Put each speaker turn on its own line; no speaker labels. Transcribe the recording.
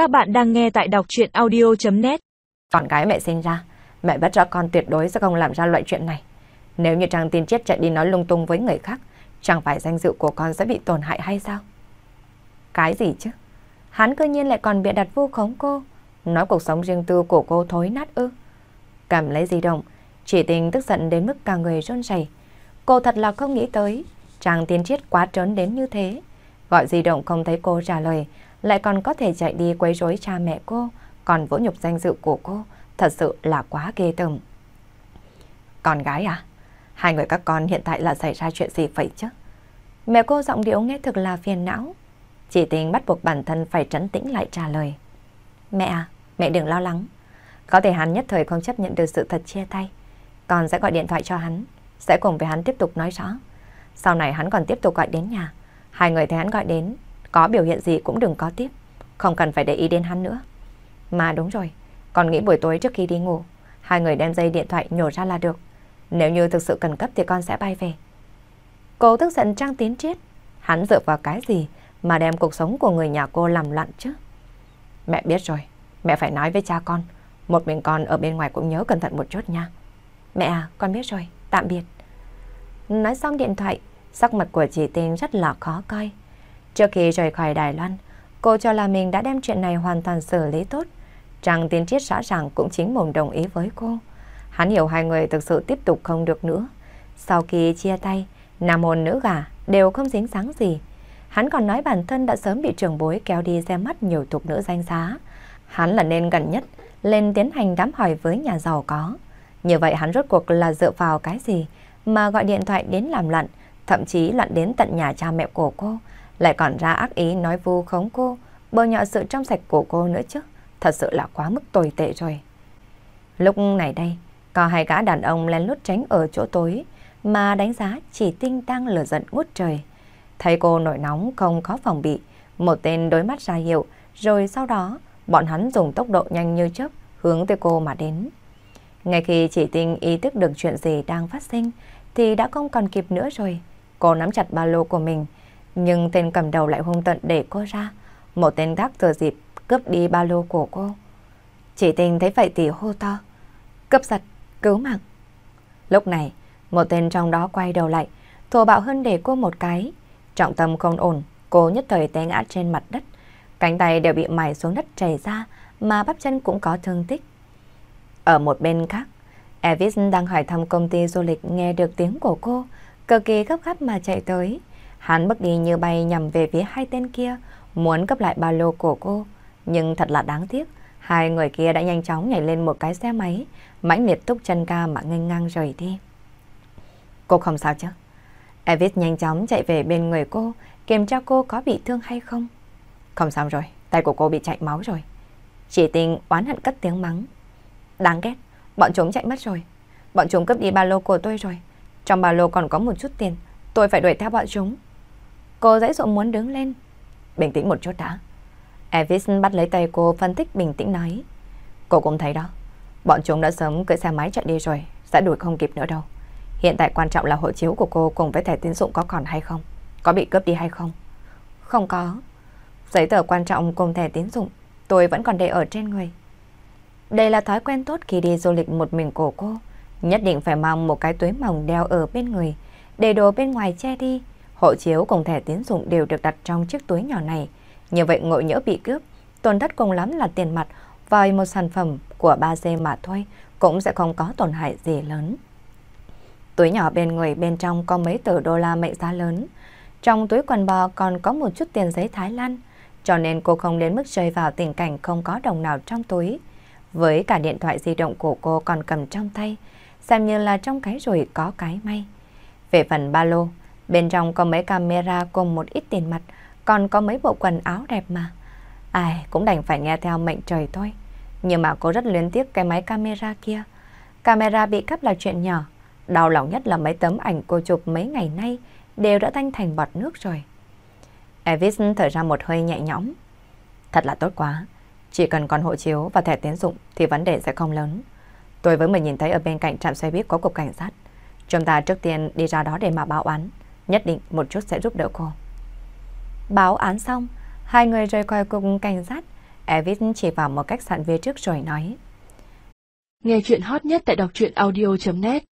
Các bạn đang nghe tại đọc chuyện audio.net
Con gái mẹ sinh ra, mẹ bắt rõ con tuyệt đối sẽ không làm ra loại chuyện này. Nếu như Trang tin chết chạy đi nói lung tung với người khác, chẳng phải danh dự của con sẽ bị tổn hại hay sao? Cái gì chứ? Hắn cơ nhiên lại còn bịa đặt vu khống cô, nói cuộc sống riêng tư của cô thối nát ư. Cầm lấy di động, chỉ tình tức giận đến mức cả người run rẩy. Cô thật là không nghĩ tới, Trang tiên triết quá trớn đến như thế. Gọi di động không thấy cô trả lời, lại còn có thể chạy đi quấy rối cha mẹ cô, còn vỗ nhục danh dự của cô, thật sự là quá ghê tởm. Con gái à? Hai người các con hiện tại là xảy ra chuyện gì vậy chứ? Mẹ cô giọng điệu nghe thực là phiền não. Chỉ tình bắt buộc bản thân phải trấn tĩnh lại trả lời. Mẹ à, mẹ đừng lo lắng. Có thể hắn nhất thời không chấp nhận được sự thật chia tay. Con sẽ gọi điện thoại cho hắn, sẽ cùng với hắn tiếp tục nói rõ. Sau này hắn còn tiếp tục gọi đến nhà. Hai người thấy hắn gọi đến, có biểu hiện gì cũng đừng có tiếp. Không cần phải để ý đến hắn nữa. Mà đúng rồi, còn nghĩ buổi tối trước khi đi ngủ, hai người đem dây điện thoại nhổ ra là được. Nếu như thực sự cần cấp thì con sẽ bay về. Cô tức giận Trang Tiến Triết. Hắn dựa vào cái gì mà đem cuộc sống của người nhà cô làm loạn chứ? Mẹ biết rồi, mẹ phải nói với cha con. Một mình con ở bên ngoài cũng nhớ cẩn thận một chút nha. Mẹ à, con biết rồi, tạm biệt. Nói xong điện thoại, sắc mặt của chị Tinh rất là khó coi. Trước khi rời khỏi Đài Loan, cô cho là mình đã đem chuyện này hoàn toàn xử lý tốt. Trang Tiến Triết rõ ràng cũng chính mồm đồng ý với cô. Hắn hiểu hai người thực sự tiếp tục không được nữa. Sau khi chia tay, nam hồn nữ gà đều không dính dáng gì. Hắn còn nói bản thân đã sớm bị trường bối kéo đi xem mắt nhiều thuộc nữ danh giá. Hắn là nên gần nhất lên tiến hành đám hỏi với nhà giàu có. Như vậy hắn rốt cuộc là dựa vào cái gì mà gọi điện thoại đến làm loạn, thậm chí loạn đến tận nhà cha mẹ của cô, lại còn ra ác ý nói vu khống cô, bơ nhọ sự trong sạch của cô nữa chứ. Thật sự là quá mức tồi tệ rồi. Lúc này đây, có hai gã đàn ông lén lút tránh ở chỗ tối, mà đánh giá chỉ tinh đang lửa giận ngút trời. Thấy cô nổi nóng không có phòng bị, một tên đối mắt ra hiệu, rồi sau đó bọn hắn dùng tốc độ nhanh như chớp hướng tới cô mà đến. Ngay khi chỉ tinh ý thức được chuyện gì đang phát sinh thì đã không còn kịp nữa rồi. Cô nắm chặt ba lô của mình, nhưng tên cầm đầu lại hung tận để cô ra. Một tên khác thừa dịp cướp đi ba lô của cô. Chỉ tình thấy vậy thì hô to. Cướp giật, cứu mạng. Lúc này, một tên trong đó quay đầu lại, thô bạo hơn để cô một cái. Trọng tâm không ổn, cô nhất thời té ngã trên mặt đất. Cánh tay đều bị mài xuống đất chảy ra, mà bắp chân cũng có thương tích. Ở một bên khác, Elvis đang hỏi thăm công ty du lịch nghe được tiếng của cô, cực kỳ gấp gáp mà chạy tới. Hắn bước đi như bay nhằm về phía hai tên kia, muốn cấp lại ba lô của cô. Nhưng thật là đáng tiếc, hai người kia đã nhanh chóng nhảy lên một cái xe máy, mãnh liệt túc chân ca mà nghênh ngang rời đi. Cô không sao chứ? Elvis nhanh chóng chạy về bên người cô, kiểm tra cô có bị thương hay không. Không sao rồi, tay của cô bị chảy máu rồi. Chỉ tình oán hận cất tiếng mắng. Đáng ghét, bọn chúng chạy mất rồi. Bọn chúng cướp đi ba lô của tôi rồi. Trong ba lô còn có một chút tiền, tôi phải đuổi theo bọn chúng. Cô dãy dụ muốn đứng lên. Bình tĩnh một chút đã. Elvis bắt lấy tay cô phân tích bình tĩnh nói. Cô cũng thấy đó, bọn chúng đã sớm cưỡi xe máy chạy đi rồi, sẽ đuổi không kịp nữa đâu. Hiện tại quan trọng là hộ chiếu của cô cùng với thẻ tín dụng có còn hay không? Có bị cướp đi hay không? Không có. Giấy tờ quan trọng cùng thẻ tín dụng tôi vẫn còn để ở trên người. Đây là thói quen tốt khi đi du lịch một mình của cô. Nhất định phải mang một cái túi mỏng đeo ở bên người, để đồ bên ngoài che đi. Hộ chiếu cùng thẻ tín dụng đều được đặt trong chiếc túi nhỏ này. Như vậy ngộ nhỡ bị cướp, tổn thất cùng lắm là tiền mặt và một sản phẩm của 3G mà thôi, cũng sẽ không có tổn hại gì lớn. Túi nhỏ bên người bên trong có mấy tờ đô la mệnh giá lớn. Trong túi quần bò còn có một chút tiền giấy Thái Lan, cho nên cô không đến mức rơi vào tình cảnh không có đồng nào trong túi. Với cả điện thoại di động của cô còn cầm trong tay, xem như là trong cái rồi có cái may. Về phần ba lô, bên trong có mấy camera cùng một ít tiền mặt, còn có mấy bộ quần áo đẹp mà. Ai cũng đành phải nghe theo mệnh trời thôi. Nhưng mà cô rất luyến tiếc cái máy camera kia. Camera bị cắp là chuyện nhỏ. Đau lòng nhất là mấy tấm ảnh cô chụp mấy ngày nay đều đã thanh thành bọt nước rồi. Elvis thở ra một hơi nhẹ nhõm. Thật là tốt quá. Chỉ cần còn hộ chiếu và thẻ tiến dụng thì vấn đề sẽ không lớn. Tôi với mình nhìn thấy ở bên cạnh trạm xe buýt có cục cảnh sát. Chúng ta trước tiên đi ra đó để mà báo án. Nhất định một chút sẽ giúp đỡ cô. Báo án xong, hai người rời khỏi cục cảnh sát. Evis chỉ vào một cách sạn về trước rồi nói.
Nghe chuyện hot nhất tại đọc truyện audio.net